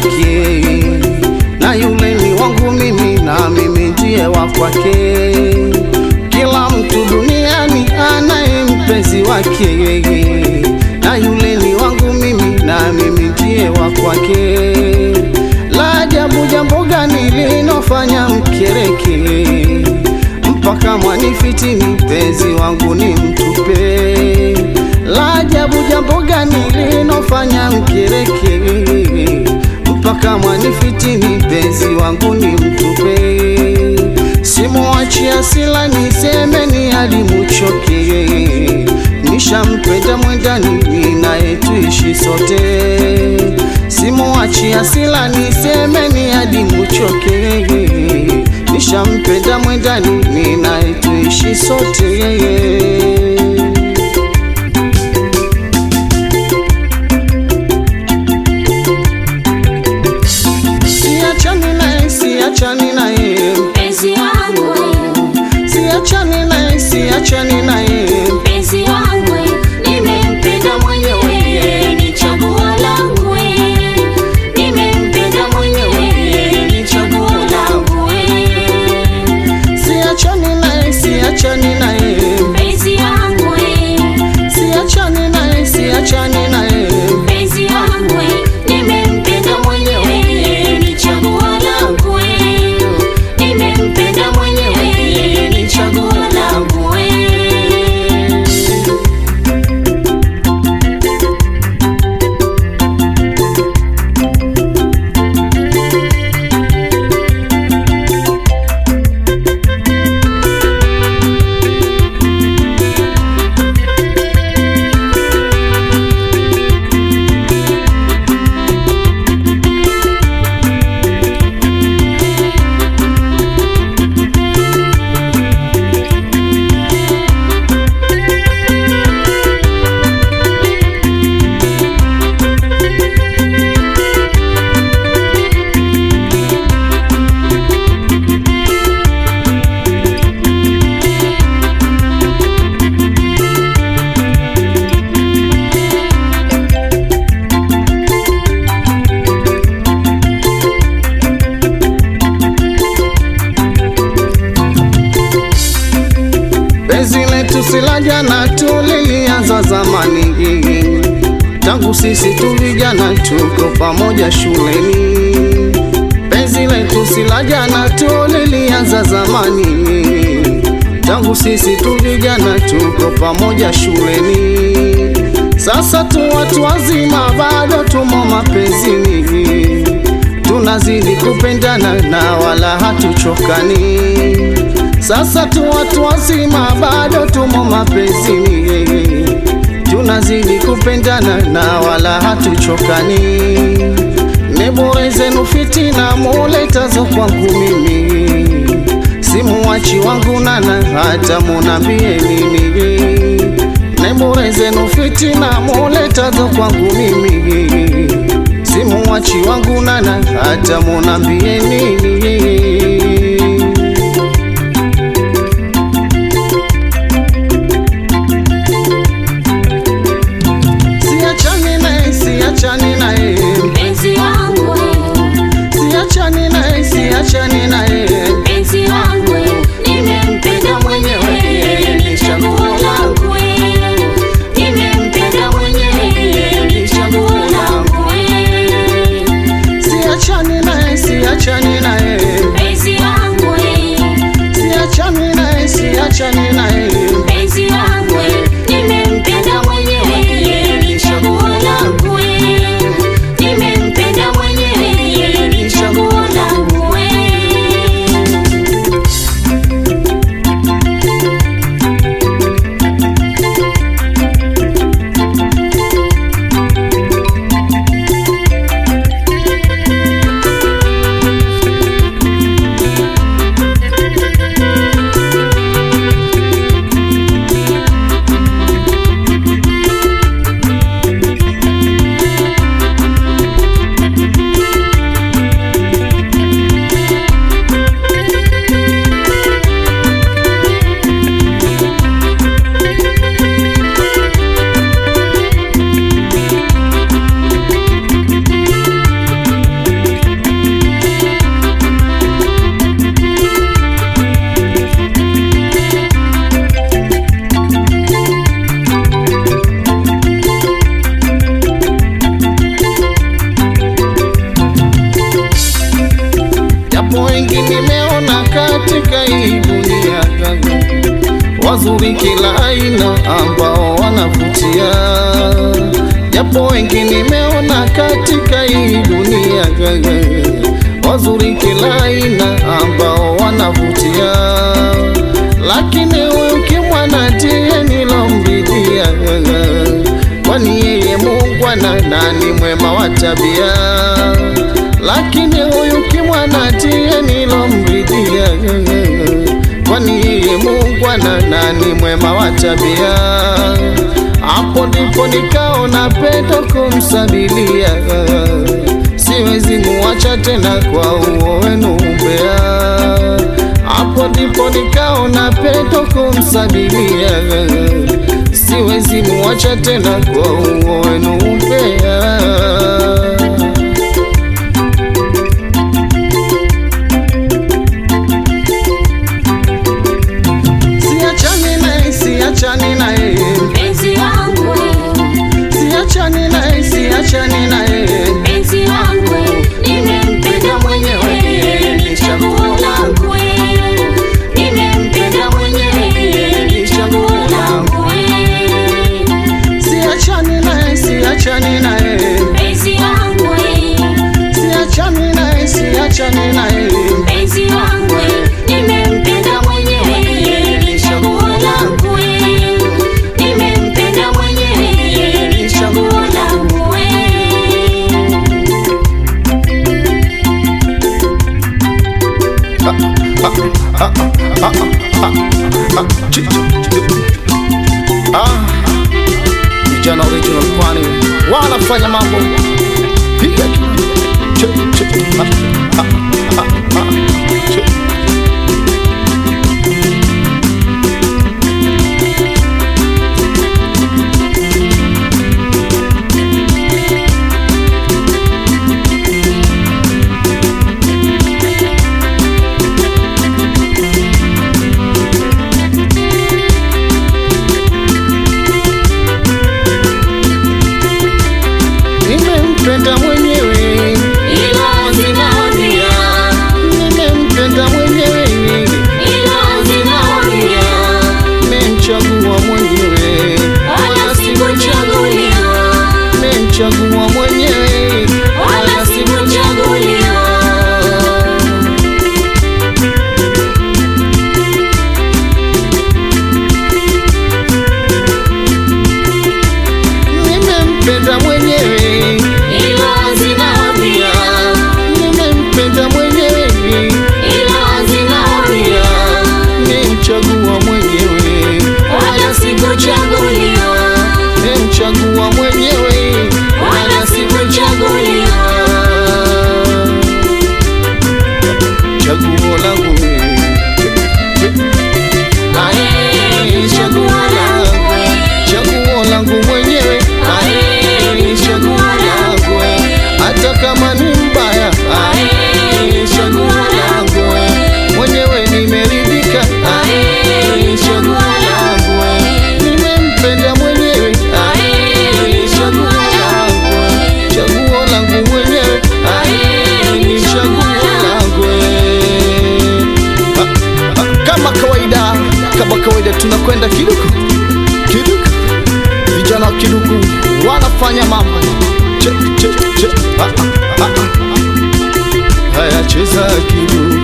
kwake, na yule ni wangu mimi, na mimi ndiye wa kwake. Kila mtu duniani anaye mpenzi wake, na yule ni wangu mimi, na mimi ndiye wa kwake. La ajabu, jambo gani linofanya mkereke mpaka mwanifitini, mpenzi wangu ni mtupe? La ajabu, jambo gani linofanya mkereke mpaka mwanifitini mpenzi wangu ni mtupe? simuwachi sila nisemeni hadi muchoke, nishampenda mwendani ninaye tuishi sote. simuwachi sila nisemeni hadi muchoke, nishampenda mwendani ninaye tuishi sote. Nacho ni nai si la jana tu, lilianza zamani, tangu sisi tu vijana tuko pamoja shuleni. Penzi letu si la jana tu, lilianza zamani, tangu sisi tu vijana tuko pamoja shuleni. Sasa tu watu wazima, bado tumo mapenzini, tunazidi kupendana na wala hatuchokani. Sasa tu watu wazima, bado tumo mapenzini, tunazidi kupendana na wala hatuchokani. Nebure zenu fitina muletazo kwangu mimi, simuwachi wangu nana, hata munambie nini. Nebure zenu fitina muletazo kwangu mimi, simuwachi wangu nana, hata munambie nini. Siachani naye, siachani naye, siachani naye. Wazuri kila aina ambao wanavutia, japo wengi nimeona katika hii dunia, wazuri kila aina ambao wanavutia, lakini huyu kimwana ndiye nilombidia, kwani yeye Mungu ana nani mwema wa tabia, Ana nani mwema wa tabia. Hapo ndipo nikaona pendo kumsabilia, siwezi muacha tena kwa uo wenu umbea. Hapo ndipo nikaona pendo kumsabilia, siwezi muacha tena kwa uo wenu umbea. maisha ninayo wanafanya mambo enfrenta muy miedo. Tunakwenda kiduku. Kiduku. Vijana wa kiduku wanafanya mambo. Che, che, che. Ah, ah, ah, cheza kiduku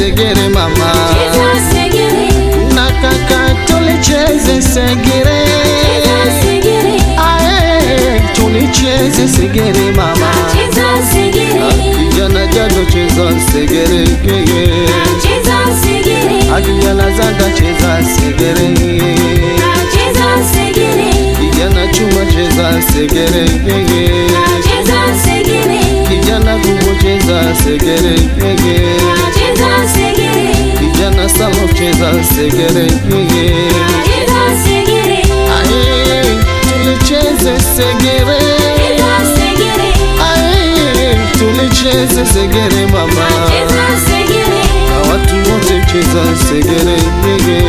segere mama. Na kaka tulicheze segere. Ae, tulicheze segere mama. Kijana jado cheza segere akijana zanga cheza segere. Kijana chuma cheza segere kijana kubwa cheza segere samo cheza segere keye cheza segere. Ae, segere cheza segere, Ae, tulicheze segere mama cheza segere, na watu wote cheza segere yeye.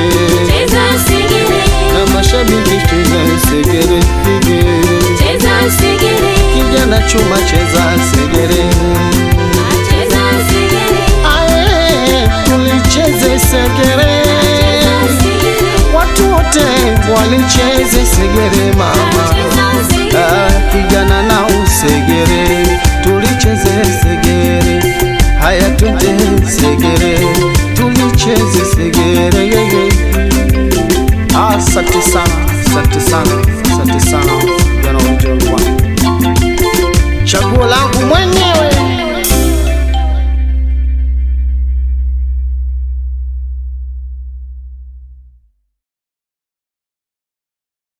cheza segere, na mashabiki cheza segere yeye. cheza segere, kijana chuma cheza segere walicheze segere mama. Ah, kijana na usegere tulicheze segere. Haya twende segere tulicheze segere. Asante sana asante sana